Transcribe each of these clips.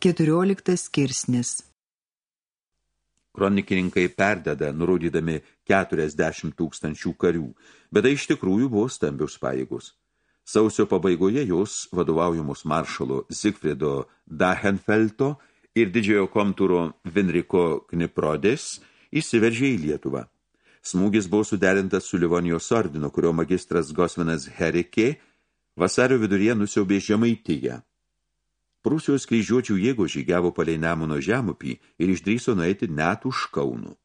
14 skirsnis Kronikininkai perdeda, nurodydami 40 tūkstančių karių, bet tai iš tikrųjų buvo stambius pajėgus. Sausio pabaigoje jos vadovaujamos maršalo Zigfrido Dahenfelto ir didžiojo komtūro Vinriko Kniprodės įsiveržė į Lietuvą. Smūgis buvo suderintas su Livonijos ordino, kurio magistras Gosvinas Herikė vasario viduryje nusiaubė Žemaitiją. Prūsijos kryžiuočių jėgo žygiavo palei Nemuno žemupį ir išdryso nueiti net už Kaunų.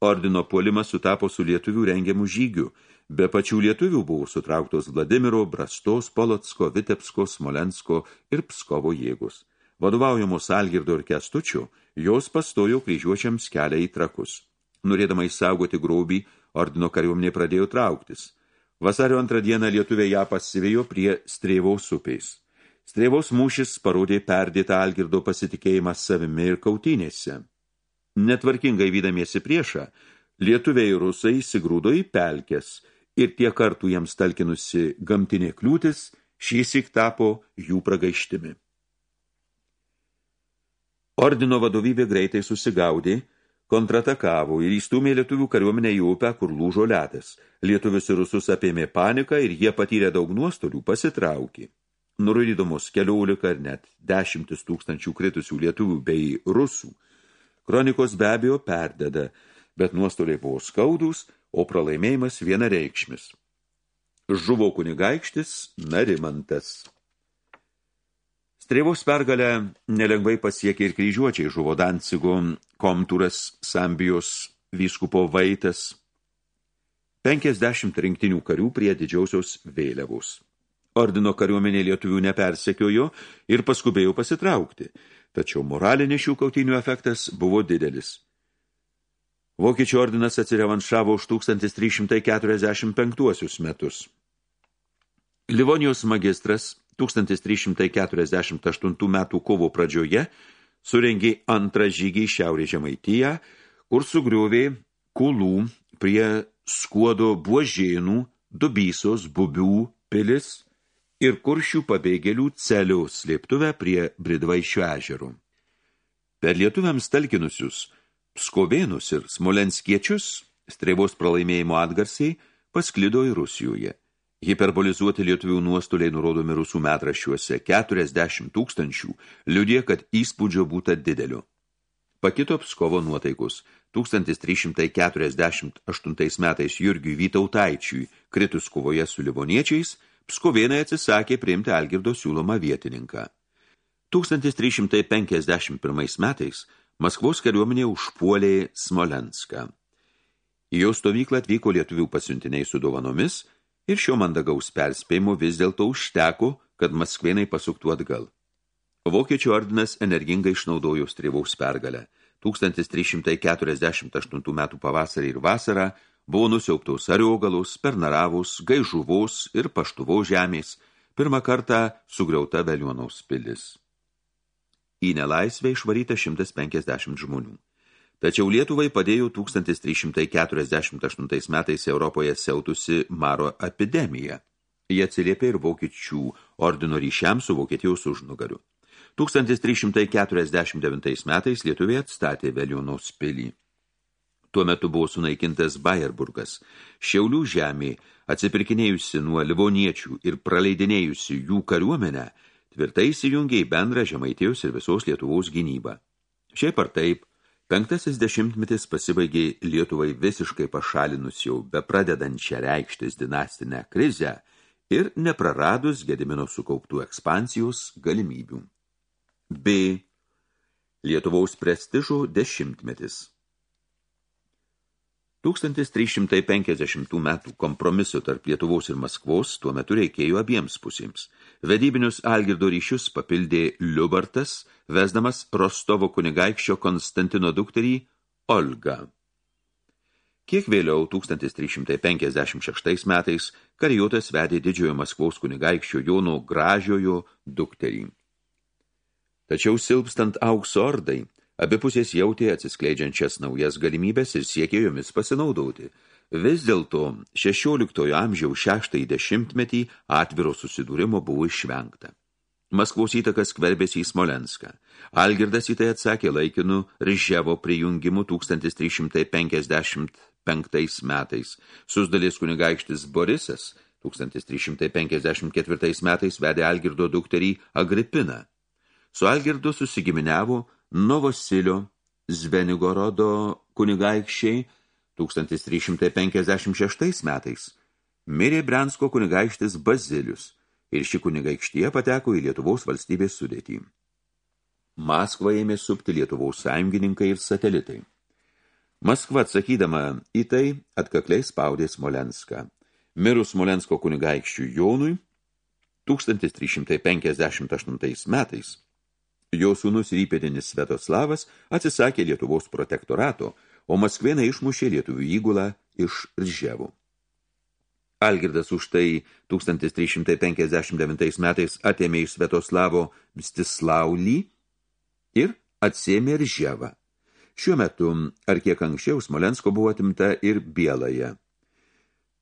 Ordino puolimas sutapo su lietuvių rengiamų žygių, be pačių lietuvių buvo sutrauktos Vladimiro, Brastos, Polotsko, Vitebsko, Smolensko ir Pskovo jėgos. Vadovaujamos Algirdo ir Kestučio, jos pastojo kryžiuočiams kelią į trakus. Norėdama įsaugoti grobį, ordino kariuomenė pradėjo trauktis. Vasario antrą dieną lietuvė ją pasivėjo prie Strėvaus upės. Strėvos mūšis parodė perdėtą Algirdo pasitikėjimą savimi ir kautynėse. Netvarkingai vydamiesi priešą, lietuviai rusai įsigrūdo į pelkes ir tie kartų jiems talkinusi gamtinė kliūtis šįsik tapo jų pragaištimi. Ordino vadovybė greitai susigaudė, kontratakavo ir įstumė lietuvių kariuomenę į upę, kur lūžo ledas. Lietuvius ir rusus apėmė paniką ir jie patyrė daug nuostolių, pasitraukė nurodydamos keliolika ar net dešimtis tūkstančių kritusių lietuvių bei rusų, kronikos be abejo perdeda, bet nuostoliai buvo skaudus, o pralaimėjimas vienareikšmis. Žuvo kunigaikštis Narimantas. Strėvos pergalę nelengvai pasiekė ir kryžiuočiai žuvo Dancigo, Komtūras, Sambijos, vyskupo Vaitas, 50 rinktinių karių prie didžiausios vėliavos. Ordino kariuomenė lietuvių nepersekiojo ir paskubėjo pasitraukti, tačiau moralinė šių kautinių efektas buvo didelis. Vokiečių ordinas atsirevanšavo už 1345 metus. Livonijos magistras 1348 metų kovo pradžioje surengė antrą žygį į Šiaurės Žemaitiją, kur sugriovė kulų prie skuodo buožėnų, dubysos, bubių pilis – ir kuršių pabėgėlių celių slėptuvę prie Bridvaišio ežerų. Per lietuviams talkinusius Pskovėnus ir Smolenskiečius streivos pralaimėjimo atgarsiai pasklido į Rusijoje. Hiperbolizuoti lietuvių nuostoliai nurodomi rusų metraščiuose 40 tūkstančių liudė, kad įspūdžio būta dideliu. Pakito Pskovo nuotaikus 1348 metais Jurgiui Vytautaičiui kritus kovoje su livoniečiais – Pskovėnai atsisakė priimti Algirdo siūlomą vietininką. 1351 metais Maskvos kariuomenė užpuolė Smolenską. Į jo stovyklą atvyko lietuvių pasiuntiniai su dovanomis ir šio mandagaus perspėjimo vis dėlto užteko, kad maskvėnai pasuktų atgal. Vokiečių ordinas energingai išnaudojo strėvaus pergalę. 1348 metų pavasarį ir vasarą buvo nusiauptos ariogalos, pernaravos, gaižuvos ir paštuvos žemės, pirmą kartą sugriauta Velionaus pilis. Į nelaisvę išvaryta 150 žmonių. Tačiau Lietuvai padėjo 1348 metais Europoje siautusi maro epidemija. Jie atsiliepė ir vokiečių ordino ryšiams su Vokietijos užnugariu. 1349 metais Lietuvai atstatė Velionaus pilį. Tuo metu buvo sunaikintas Bayerburgas, Šiaulių žemė, atsipirkinėjusi nuo livoniečių ir praleidinėjusi jų kariuomenę, tvirtai įsijungė į bendrą Žemaitijos ir visos Lietuvos gynybą. Šiaip ar taip, penktasis dešimtmetis pasibaigė Lietuvai visiškai pašalinus jau bepradedančią reikštis dinastinę krizę ir nepraradus Gedimino sukauptų ekspansijos galimybių. B. Lietuvaus prestižo dešimtmetis 1350 metų kompromiso tarp Lietuvos ir Maskvos tuo metu reikėjo abiems pusėms. Vedybinius Algirdo ryšius papildė Liubartas, vesdamas Rostovo kunigaikščio Konstantino dukterį Olga. Kiek vėliau, 1356 metais, karijotas vedė didžiojo Maskvos kunigaikščio Jono Gražiojo dukterį. Tačiau silpstant aukso ordai, Abipusės jautė atsiskleidžiančias naujas galimybės ir siekė jomis pasinaudoti. Vis dėlto 16 amžiaus 6 dešimtmetį atviro susidūrimo buvo išvengta. Maskvos įtakas skverbėsi į Smolenską. Algirdas į tai atsakė laikinu Ryževo prijungimu 1355 metais. Susdalės kunigaikštis Borisas 1354 metais vedė Algirdo dukterį Agripiną. Su Algirdu susigiminiavo Novosilio Zvenigorodo kunigaikščiai 1356 metais. Mirė Brensko kunigaikštis Bazilius ir ši kunigaikštie pateko į Lietuvos valstybės sudėtį. Maskvą ėmė supti Lietuvos sąjungininkai ir satelitai. Maskva atsakydama į tai atkakliai spaudė Smolenską. Mirus Smolensko kunigaikščių Jonui 1358 metais jo sūnus ir įpėdinis Svetoslavas atsisakė Lietuvos protektorato, o Maskvėnai išmušė lietuvių įgulą iš Rževų. Algirdas už tai 1359 metais atėmė iš Svetoslavo Mstislaulį ir atsėmė Rževą. Šiuo metu, ar kiek anksčiau, Smolensko buvo atimta ir Bielaja.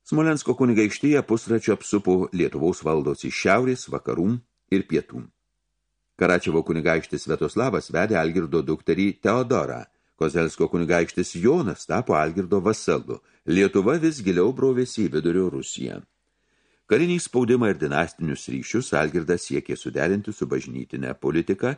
Smolensko kunigaikštyje pusračio apsupo Lietuvos valdos iš šiaurės, vakarų ir pietų. Karačiavo kunigaikštis Svetoslavas vedė Algirdo dukterį Teodorą. Kozelsko kunigaikštis Jonas tapo Algirdo vasalu. Lietuva vis giliau brovėsi į vidurio Rusiją. Karinį spaudimą ir dinastinius ryšius Algirdas siekė suderinti su bažnytinė politika,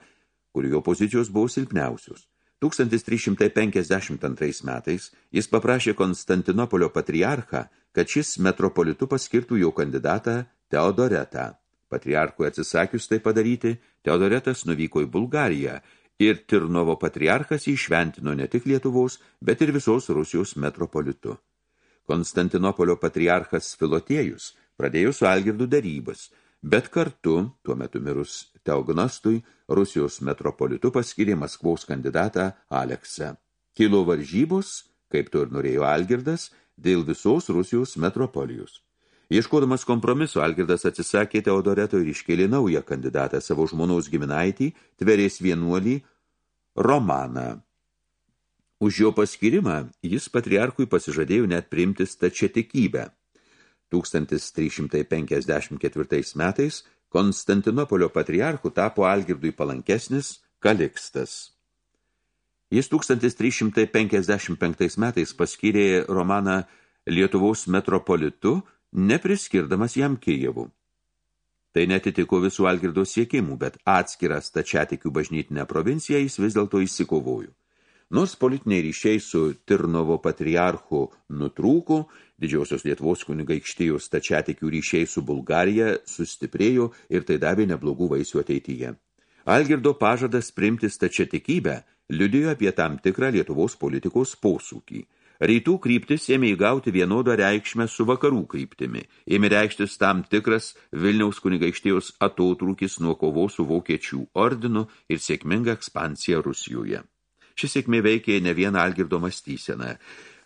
kur jo pozicijos buvo silpniausios. 1352 metais jis paprašė Konstantinopolio patriarchą, kad šis metropolitu paskirtų jo kandidatą Teodoretą. Patriarchui atsisakius tai padaryti, Teodoretas nuvyko į Bulgariją ir Tirnovo patriarchas įšventino ne tik Lietuvos, bet ir visos Rusijos metropolitu. Konstantinopolio patriarchas Filotėjus pradėjo su Algirdu darybas, bet kartu, tuo metu mirus Teognostui, Rusijos metropolitu paskirė Maskvaus kandidatą Aleksą. Kilo varžybos, kaip to ir norėjo Algirdas, dėl visos Rusijos metropolijos. Ieškodamas kompromiso, Algirdas atsisakė Teodoreto ir iškėlė naują kandidatą savo žmonaus giminaitį, tverės vienuolį Romaną. Už jo paskirimą jis patriarchui pasižadėjo net priimti stačiatikybę. 1354 metais Konstantinopolio patriarchu tapo Algirdui palankesnis Kalikstas. Jis 1355 metais paskyrė Romaną Lietuvos metropolitu, nepriskirdamas jam Kijevų. Tai netitiko visų Algirdo siekimų, bet atskiras stačiatikių bažnytinę provinciją jis vis dėlto įsikovojo. Nors politiniai ryšiai su Tirnovo patriarchu nutrūko, didžiosios Lietuvos kunigaikštijos stačiatikių ryšiai su Bulgarija sustiprėjo ir tai davė neblogų vaisių ateityje. Algirdo pažadas primti stačiatikybę liudijo apie tam tikrą Lietuvos politikos posūkį. Rytų kryptis ėmė įgauti vienodą reikšmę su vakarų kryptimi. Ėmė reikštis tam tikras Vilniaus kunigaikštijos atotrūkis nuo kovos su vokiečių ordinu ir sėkminga ekspansija Rusijoje. Ši sėkmė veikė ne vieną Algirdo mąstyseną.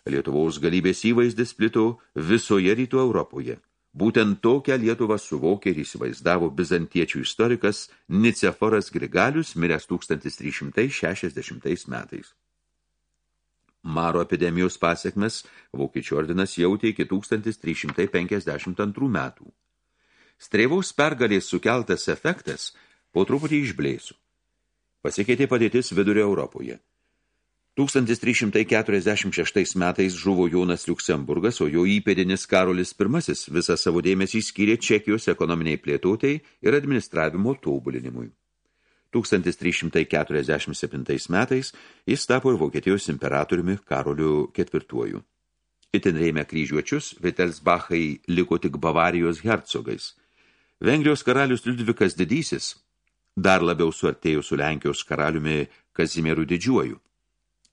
Lietuvos galybės įvaizdis plito visoje rytų Europoje. Būtent tokią Lietuvą suvokė ir įsivaizdavo bizantiečių istorikas Niceforas Grigalius, miręs 1360 metais. Maro epidemijos pasiekmes Vokiečių ordinas jautė iki 1352 metų. Streivaus pergalės sukeltas efektas po truputį išblėsų. Pasikeitė padėtis vidurio Europoje. 1346 metais žuvo Jonas Liuksemburgas, o jo įpėdinis Karolis I visą savo dėmesį skyrė Čekijos ekonominiai plėtotei ir administravimo tobulinimui. 1347 metais jis tapo ir Vokietijos imperatoriumi Karoliu IV. Itin rėmė kryžiuočius, Vitelsbachai liko tik Bavarijos hercogais. Vengrijos karalius Liudvikas Didysis dar labiau suartėjo su Lenkijos karaliumi Kazimieru Didžiuoju.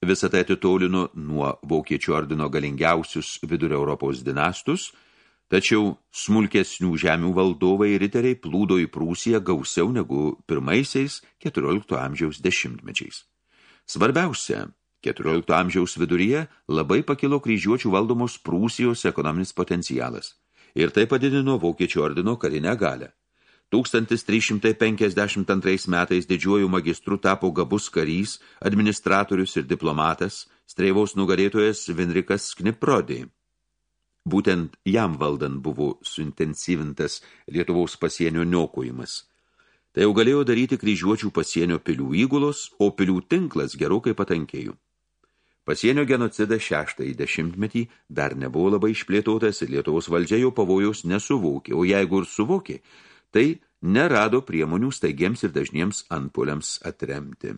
Visą tai atitolino nuo Vokiečių ordino galingiausius vidurio Europos dinastus, tačiau smulkesnių žemių valdovai ir riteriai plūdo į Prūsiją gausiau negu pirmaisiais 14 amžiaus dešimtmečiais. Svarbiausia, 14 amžiaus viduryje labai pakilo kryžiuočių valdomos Prūsijos ekonominis potencialas ir tai padidino Vokiečių ordino karinę galę. 1352 metais didžiuoju magistru tapo gabus karys, administratorius ir diplomatas, streivaus nugalėtojas Vinrikas Kniprodė. Būtent jam valdant buvo suintensyvintas Lietuvos pasienio niokojimas. Tai jau galėjo daryti kryžiuočių pasienio pilių įgulos, o pilių tinklas gerokai patankėjo. Pasienio genocidas šeštąjį dešimtmetį dar nebuvo labai išplėtotas ir Lietuvos valdžia jau pavojaus nesuvokė, o jeigu ir suvokė, tai nerado priemonių staigiems ir dažniems antpoliams atremti.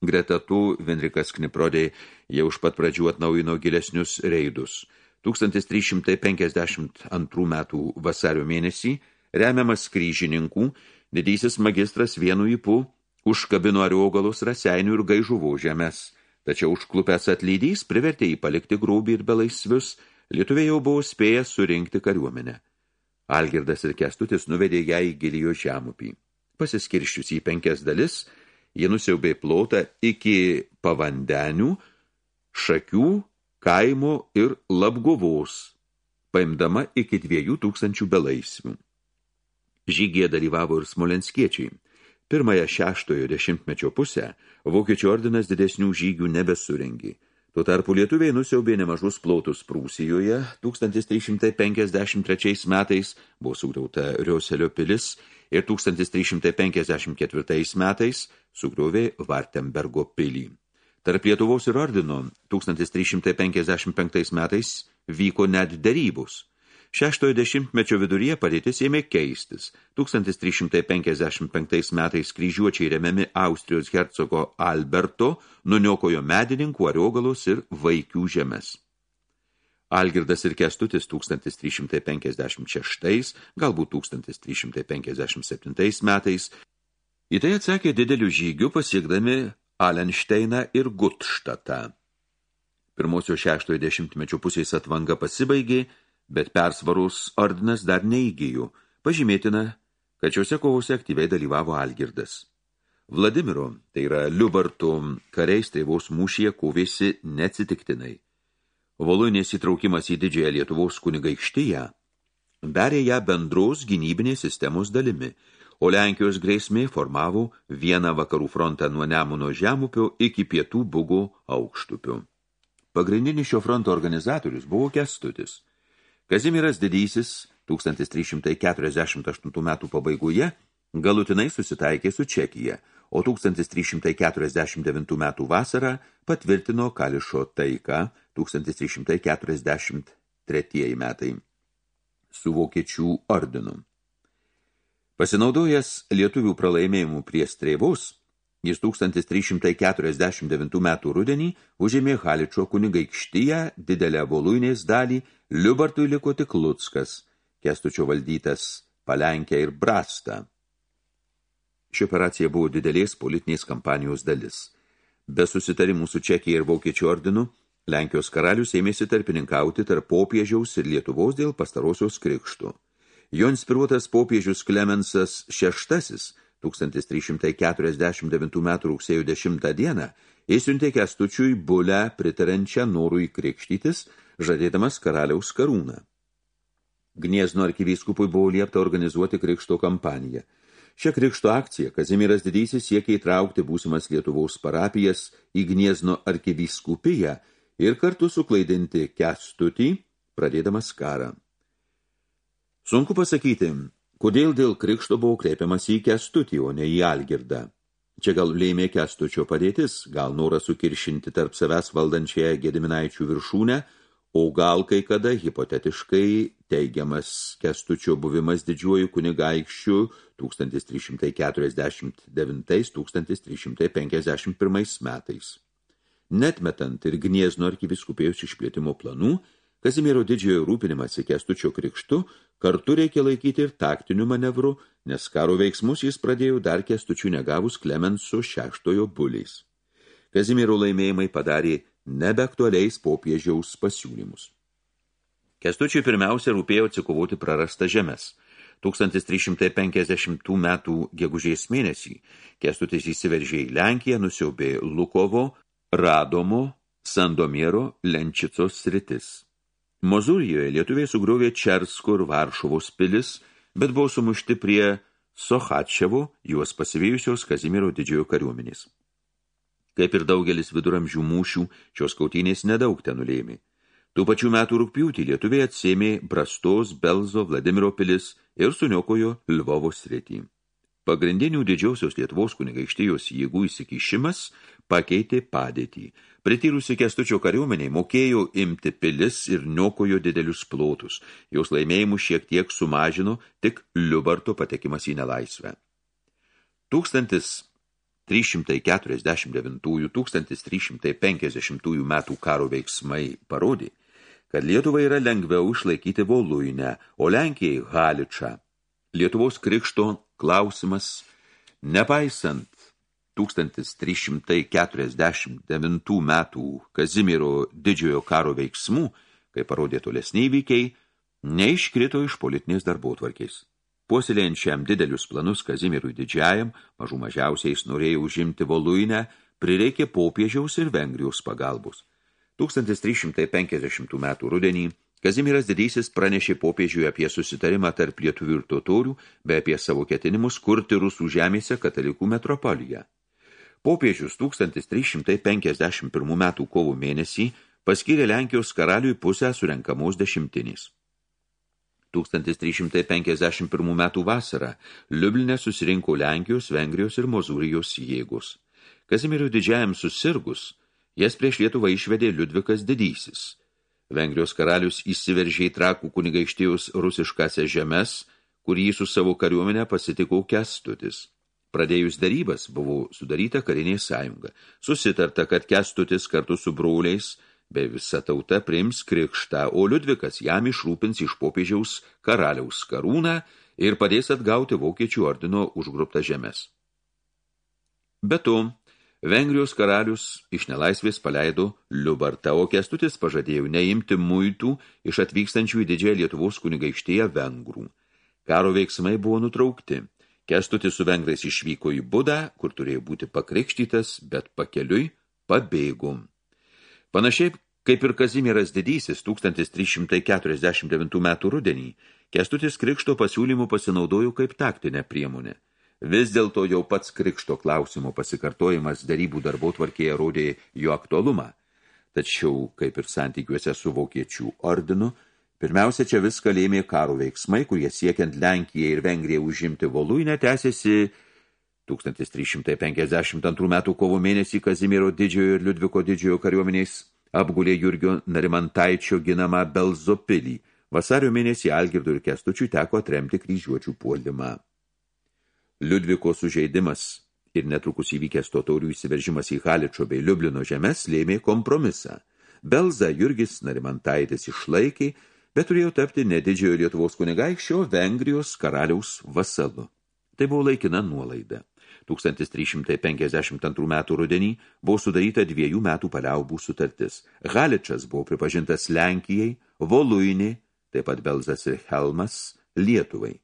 Greta tų Venrikas Kniprodė jau už pat pradžių atnaujino gilesnius reidus. 1352 metų vasario mėnesį, remiamas kryžininkų, didysis magistras vienu įpų užkabino ariogalus raseinių ir gaižuvų žemės, tačiau užklupęs atlydys privertė jį palikti grūbį ir belaisvius, lietuviai jau buvo spėję surinkti kariuomenę. Algirdas ir Kestutis nuvedė ją į gilijo žemupį. Pasiskirščius į penkias dalis – Jie nusiaubė plotą iki pavandenių, šakių, kaimo ir labgovos, paimdama iki dviejų tūkstančių belaisvių. Žygėje dalyvavo ir smolenskiečiai. Pirmąją šeštojo dešimtmečio pusę vokiečių ordinas didesnių žygių nebesurengi. Tuo tarpu lietuviai nusiaubė nemažus plotus Prūsijoje. 1353 metais buvo sugriauta Rioselio pilis ir 1354 metais sugriovė Vartembergo pilį. Tarp Lietuvos ir ordino 1355 metais vyko net darybos. Šeštojo dešimtmečio viduryje padėtis ėmė keistis. 1355 metais kryžiuočiai remiami Austrijos hercogo Alberto nuniokojo medininkų, ariogalus ir vaikių žemės. Algirdas ir Kestutis 1356, galbūt 1357 metais. Į tai atsakė didelių žygių pasiekdami Alenšteiną ir Gutštatą. Pirmosio šeštojo dešimtmečio pusės atvanga pasibaigė, bet persvarus ordinas dar neįgyjų. Pažymėtina, kad šiuose kovose aktyviai dalyvavo Algirdas. Vladimiro, tai yra Liubartų kariais tėvos mūšyje kovėsi neatsitiktinai. Voluinės įtraukimas į didžiąją Lietuvos kunigaikštyje darė ją bendros gynybinės sistemos dalimi, o Lenkijos grėsmė formavo vieną vakarų frontą nuo Nemuno žemupio iki pietų Bugo aukštupių. Pagrindinis šio fronto organizatorius buvo Kestutis. Kazimiras Didysis 1348 metų pabaigoje galutinai susitaikė su Čekija, o 1349 metų vasarą patvirtino Kališo taiką 1343 metai su vokiečių ordinu. Pasinaudojęs lietuvių pralaimėjimų prie streivos, jis 1349 metų rudenį užėmė Haličo kunigaikštyje didelę voluinės dalį, Liubartui liko tik Luckas, Kestučio valdytas Palenkę ir Brastą. Ši operacija buvo didelės politinės kampanijos dalis. Be susitarimų su Čekija ir Vokiečių ordinu, Lenkijos karalius ėmėsi tarpininkauti tarp popiežiaus ir Lietuvos dėl pastarosios krikštų. Jo inspiruotas popiežius Klemensas VI 1349 m. rugsėjo 10 dieną įsiuntė Kestučiui bulę pritarančią norui krikštytis, žadėdamas karaliaus karūną. Gniezno arkivyskupui buvo liepta organizuoti krikšto kampaniją. Šią krikšto akciją Kazimiras Didysis siekia įtraukti būsimas Lietuvos parapijas į Gniezno arkivyskupiją ir kartu suklaidinti Kestutį, pradėdamas karą. Sunku pasakyti, kodėl dėl krikšto buvo kreipiamas į Kestutį, o ne į Algirdą. Čia gal lėmė Kestučio padėtis, gal noras sukiršinti tarp savęs valdančiąją Gediminaičių viršūnę, o gal kai kada hipotetiškai teigiamas Kestučio buvimas didžiuoju kunigaikščiu 1339-1351 metais. Netmetant ir Gniezno arkiviskupėjus išplėtimo planų, Kazimiero didžiojo rūpinimąsi Kestučio krikštu kartu reikia laikyti ir taktinių manevrų, nes karo veiksmus jis pradėjo dar Kestučių negavus Klemenso šeštojo buliais. Kazimiero laimėjimai padarė nebeaktualiais popiežiaus pasiūlymus. Kestučiui pirmiausia rūpėjo atsikovoti prarastą žemės. 1350 metų gegužės mėnesį Kestutis įsiveržė į Lenkiją, nusiaubė Lukovo, Radomo, Sandomiero, Lenčicos sritis. Mozūrijoje lietuviai sugriovė Čersko ir Varšuvos pilis, bet buvo sumušti prie Sochačevo, juos pasivėjusios Kazimiero didžiojo kariuomenės. Kaip ir daugelis viduramžių mūšių, šios kautynės nedaug ten nulėmė. Tų pačių metų rūpjūtį lietuviai atsėmė Brastos, Belzo, Vladimiro pilis ir suniokojo Lvovo sritį. Pagrindinių didžiausios Lietuvos kunigaikštijos jėgų įsikišimas pakeitė padėtį. Prityrusi kestučio kariuomeniai mokėjo imti pilis ir niokojo didelius plotus. Jos laimėjimų šiek tiek sumažino tik Liubarto patekimas į nelaisvę. 1349-1350 metų karo veiksmai parodė, kad Lietuvai yra lengviau išlaikyti Voluinę, o Lenkijai Haličą. Lietuvos krikšto klausimas, nepaisant 1349 metų Kazimiero didžiojo karo veiksmų, kai parodė tolesniai įvykiai, neiškrito iš politinės darbotvarkės. Puoselėjančiam didelius planus Kazimierui didžiajam, mažų mažiausiais norėjo užimti Voluinę, prireikė popiežiaus ir Vengrijos pagalbos. 1350 metų rudenį Kazimiras didysis pranešė popiežiui apie susitarimą tarp lietuvių ir totorių, bei apie savo ketinimus kurti rusų žemėse katalikų metropoliją. Popiežius 1351 metų kovo mėnesį paskyrė Lenkijos karaliui pusę surenkamos dešimtinės. 1351 metų vasarą Liublinė susirinko Lenkijos, Vengrijos ir Mozūrijos jėgos. Kazimirio didžiajam susirgus, jas prieš Lietuvą išvedė Liudvikas didysis. Vengrijos karalius įsiveržė į trakų kunigaištėjus rusiškasias žemes, kur jį su savo kariuomenė pasitiko Kestutis. Pradėjus darybas buvo sudaryta karinė sąjunga. Susitarta, kad Kestutis kartu su broliais bei visa tauta priims krikštą, o Liudvikas jam išrūpins iš popiežiaus karaliaus karūną ir padės atgauti vokiečių ordino užgruptą žemės. Be to, Vengrijos karalius iš nelaisvės paleido Liubartą, o Kestutis pažadėjo neimti muitų iš atvykstančių į didžiąją Lietuvos kunigaikštėje vengrų. Karo veiksmai buvo nutraukti – Kestutis su vengrais išvyko į Budą, kur turėjo būti pakrikštytas, bet pakeliui pabėgo. Panašiai kaip ir Kazimieras didysis 1349 metų rudenį, Kestutis krikšto pasiūlymų pasinaudojo kaip taktinę priemonę. Vis dėlto jau pats krikšto klausimo pasikartojimas darybų darbo tvarkėje rodė jo aktualumą. Tačiau, kaip ir santykiuose su vokiečių ordinu, Pirmiausia, čia viską lėmė karo veiksmai, kurie siekiant Lenkiją ir Vengriją užimti Voluinę tęsiasi 1352 metų kovo mėnesį Kazimiero didžiojo ir Liudviko didžiojo kariuomeniais apgulė Jurgio Narimantaičio ginamą Belzopilį. Vasario mėnesį Algirdo ir Kestučių teko atremti kryžiuočių puolimą. Liudviko sužeidimas ir netrukus įvykęs totorių įsiveržimas į Haličo bei Liublino žemės lėmė kompromisą. Belza Jurgis Narimantaitis išlaikė, bet turėjo tapti nedidžiojo Lietuvos kunigaikščio Vengrijos karaliaus vasalu. Tai buvo laikina nuolaida. 1352 metų rudenį buvo sudaryta dviejų metų paliaubų sutartis. Haličas buvo pripažintas Lenkijai, Voluinė, taip pat Belzas ir Helmas Lietuvai.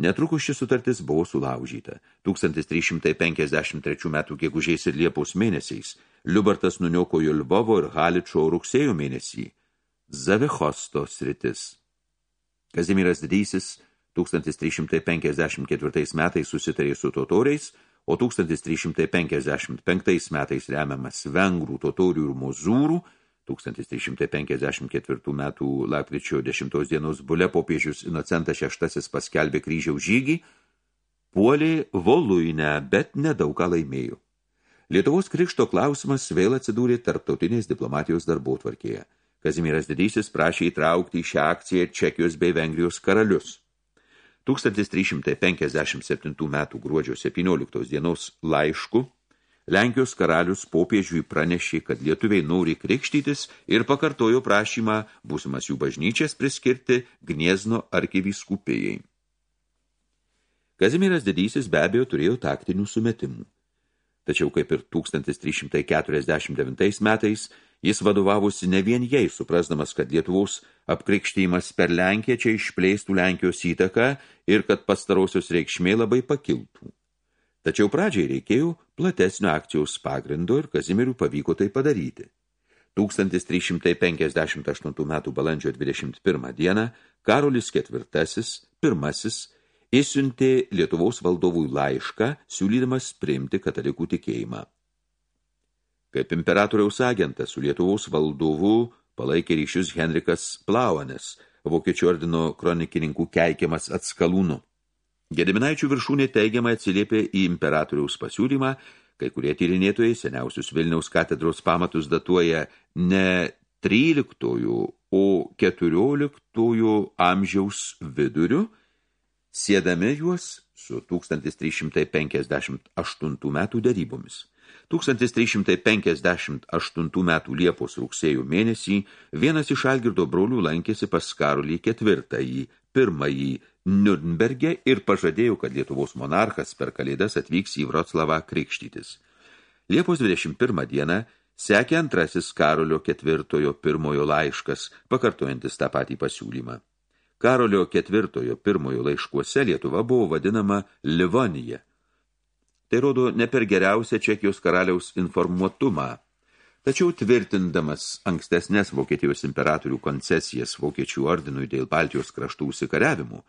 Netrukus ši sutartis buvo sulaužyta. 1353 metų gegužės ir Liepos mėnesiais Liubartas nuniokojo Lvovo ir Haličo rugsėjo mėnesį. Zavichosto sritis. Kazimiras didysis 1354 metais susitarė su totoriais, o 1355 metais remiamas vengrų, totorių ir mozūrų, 1354 metų lapkričio 10 dienos bule popiežius Inocentas VI paskelbė kryžiaus žygį, puolė Voluinę, bet nedaug ką laimėjo. Lietuvos krikšto klausimas vėl atsidūrė tarptautinės diplomatijos darbotvarkėje. Kazimieras Didysis prašė įtraukti į šią akciją Čekijos bei Vengrijos karalius. 1357 metų gruodžio 17 dienos laišku Lenkijos karalius popiežiui pranešė, kad lietuviai nori krikštytis ir pakartojo prašymą būsimas jų bažnyčias priskirti Gniezno arkivyskupėjai. Kazimieras Didysis be abejo turėjo taktinių sumetimų. Tačiau kaip ir 1349 metais Jis vadovavosi ne vien jai, suprasdamas, kad Lietuvos apkrikštymas per Lenkiją čia išplėstų Lenkijos įtaką ir kad pastarosios reikšmė labai pakiltų. Tačiau pradžiai reikėjo platesnio akcijos pagrindo ir Kazimirių pavyko tai padaryti. 1358 metų balandžio 21 dieną Karolis IV, pirmasis, įsiuntė Lietuvos valdovui laišką, siūlydamas priimti katalikų tikėjimą. Kaip imperatoriaus agentas su Lietuvos valdovu palaikė ryšius Henrikas Plauanes, vokiečių ordino kronikininkų keikiamas atskalūnu. Gediminaičių viršūnė teigiamai atsiliepė į imperatoriaus pasiūlymą, kai kurie tyrinėtojai seniausius Vilniaus katedros pamatus datuoja ne 13, o 14 amžiaus viduriu, sėdami juos su 1358 metų darybomis. 1358 metų Liepos rugsėjo mėnesį vienas iš Algirdo brolių lankėsi pas Karolį ketvirtąjį, pirmąjį Nürnberge ir pažadėjo, kad Lietuvos monarchas per kalėdas atvyks į Vroclavą krikštytis. Liepos 21 dieną sekė antrasis Karolio ketvirtojo pirmojo laiškas, pakartojantis tą patį pasiūlymą. Karolio ketvirtojo pirmojo laiškuose Lietuva buvo vadinama Livonija – Tai rodo ne per geriausią Čekijos karaliaus informuotumą. Tačiau tvirtindamas ankstesnės Vokietijos imperatorių koncesijas Vokiečių ordinui dėl Baltijos kraštų užsikariavimų,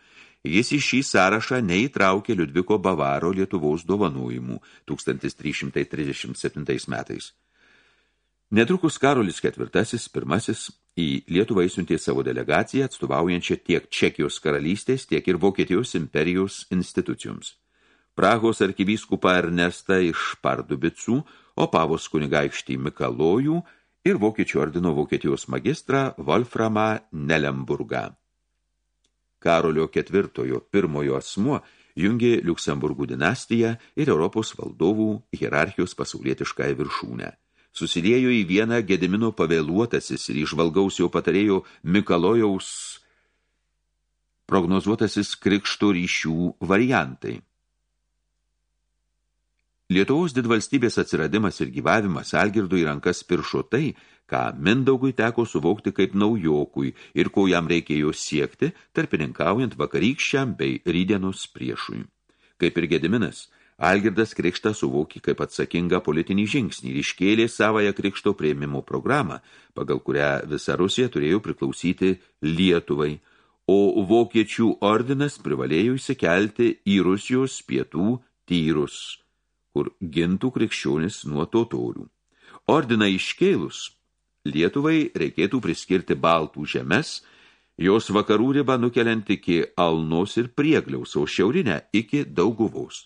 jis į šį sąrašą neįtraukė Liudviko Bavaro Lietuvos dovanojimų 1337 metais. Netrukus Karolis IV, pirmasis, į Lietuvą įsiuntė savo delegaciją atstovaujančią tiek Čekijos karalystės, tiek ir Vokietijos imperijos institucijoms. Prahos arkivyskupą Ernestą iš Pardubicų, Opavos kunigaikštį Mikalojų ir Vokiečių ordino Vokietijos magistrą Wolframą Nelemburgą. Karolio ketvirtojo pirmojo asmuo jungė Liuksemburgų dinastiją ir Europos valdovų hierarchijos pasaulietiškąją viršūnę. Susidėjo į vieną Gedimino pavėluotasis ir išvalgaus jo patarėjo Mikalojaus prognozuotasis krikšto ryšių variantai. Lietuvos didvalstybės atsiradimas ir gyvavimas Algirdo į rankas piršo tai, ką Mindaugui teko suvokti kaip naujokui ir ko jam reikėjo siekti, tarpininkaujant vakarykščiam bei rydienos priešui. Kaip ir Gediminas, Algirdas krikštą suvokė kaip atsakingą politinį žingsnį ir iškėlė savąją krikšto prieimimo programą, pagal kurią visa Rusija turėjo priklausyti Lietuvai, o vokiečių ordinas privalėjo įsikelti į Rusijos pietų tyrus – kur gintų krikščionis nuo totorių. Ordiną iškėlus, Lietuvai reikėtų priskirti Baltų žemes, jos vakarų ribą nukeliant iki Alnos ir Priegliaus, o šiaurinę iki Dauguvos.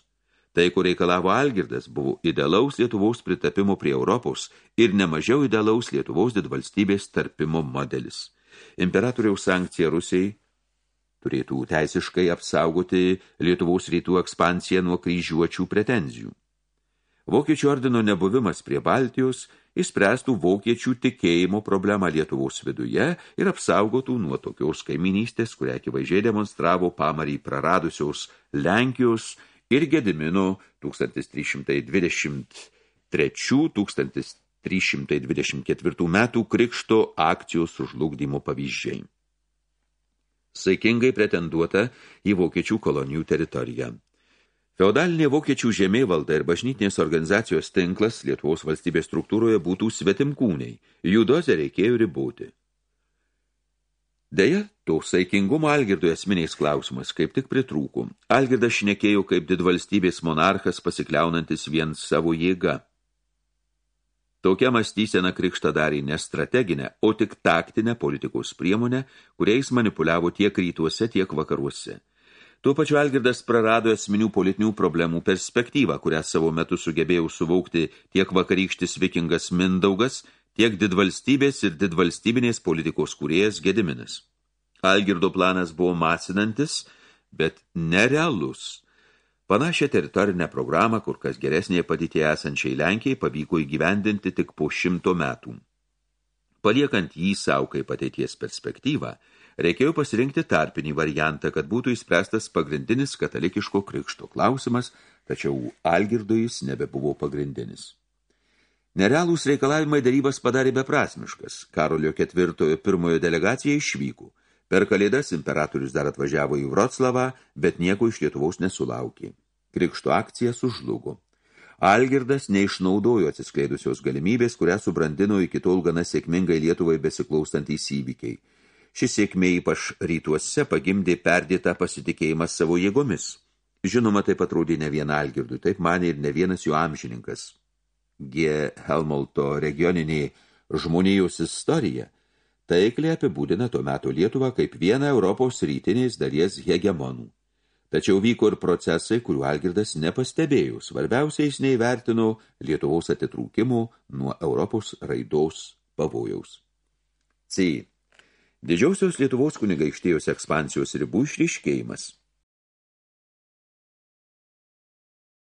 Tai, ko reikalavo Algirdas, buvo idealaus Lietuvos pritapimo prie Europos ir nemažiau idealaus Lietuvos didvalstybės tarpimo modelis. Imperatoriaus sankcija Rusijai turėtų teisiškai apsaugoti Lietuvos rytų ekspansiją nuo kryžiuočių pretenzijų. Vokiečių ordino nebuvimas prie Baltijos išspręstų vokiečių tikėjimo problemą Lietuvos viduje ir apsaugotų nuo tokios kaiminystės, kurią akivaizdžiai demonstravo pamarį praradusios Lenkijos ir Gedimino 1323-1324 metų krikšto akcijos sužlugdymo pavyzdžiai. Saikingai pretenduota į vokiečių kolonijų teritoriją. Feodalinė vokiečių žemėvalda ir bažnytinės organizacijos tinklas Lietuvos valstybės struktūroje būtų svetimkūniai, jų dozę reikėjo riboti. Deja, to saikingumo Algirdui esminiais klausimas kaip tik pritrūkų. Algirdas šnekėjo kaip didvalstybės monarchas pasikliaunantis vien savo jėga. Tokia mąstysena krikštą darė ne strateginę, o tik taktinę politikos priemonę, kuriais manipuliavo tiek rytuose, tiek vakaruose. Tuo pačiu Algirdas prarado esminių politinių problemų perspektyvą, kurią savo metu sugebėjau suvokti tiek vakarykštis vikingas Mindaugas, tiek didvalstybės ir didvalstybinės politikos kūrėjas Gediminas. Algirdo planas buvo masinantis, bet nerealus. Panašią teritorinę programą, kur kas geresnėje padėtėje esančiai Lenkijai, pavyko įgyvendinti tik po šimto metų. Paliekant jį savo kaip ateities perspektyvą, reikėjo pasirinkti tarpinį variantą, kad būtų įspręstas pagrindinis katalikiško krikšto klausimas, tačiau Algirdo jis nebebuvo pagrindinis. Nerealūs reikalavimai darybas padarė beprasmiškas. Karolio ketvirtojo pirmojo delegacija išvyko. Per kalėdas imperatorius dar atvažiavo į Vroclavą, bet nieko iš Lietuvos nesulaukė. Krikšto akcija sužlugo. Algirdas neišnaudojo atsiskleidusios galimybės, kurią subrandino iki tol gana sėkmingai Lietuvai besiklaustantys įvykiai – Šis sėkmė ypač rytuose pagimdė perdėtą pasitikėjimą savo jėgomis. Žinoma, taip atrodė ne viena Algirdui, taip manė ir ne vienas jų amžininkas. G. Helmolto regioninė žmonijos istorija taikliai apibūdina to meto Lietuvą kaip vieną Europos rytinės dalies hegemonų. Tačiau vyko ir procesai, kurių Algirdas nepastebėjo. Svarbiausiai jis neįvertino Lietuvos atitrūkimo nuo Europos raidos pavojaus. C. Didžiausios Lietuvos kunigaikštėjos ekspansijos ribų išryškėjimas –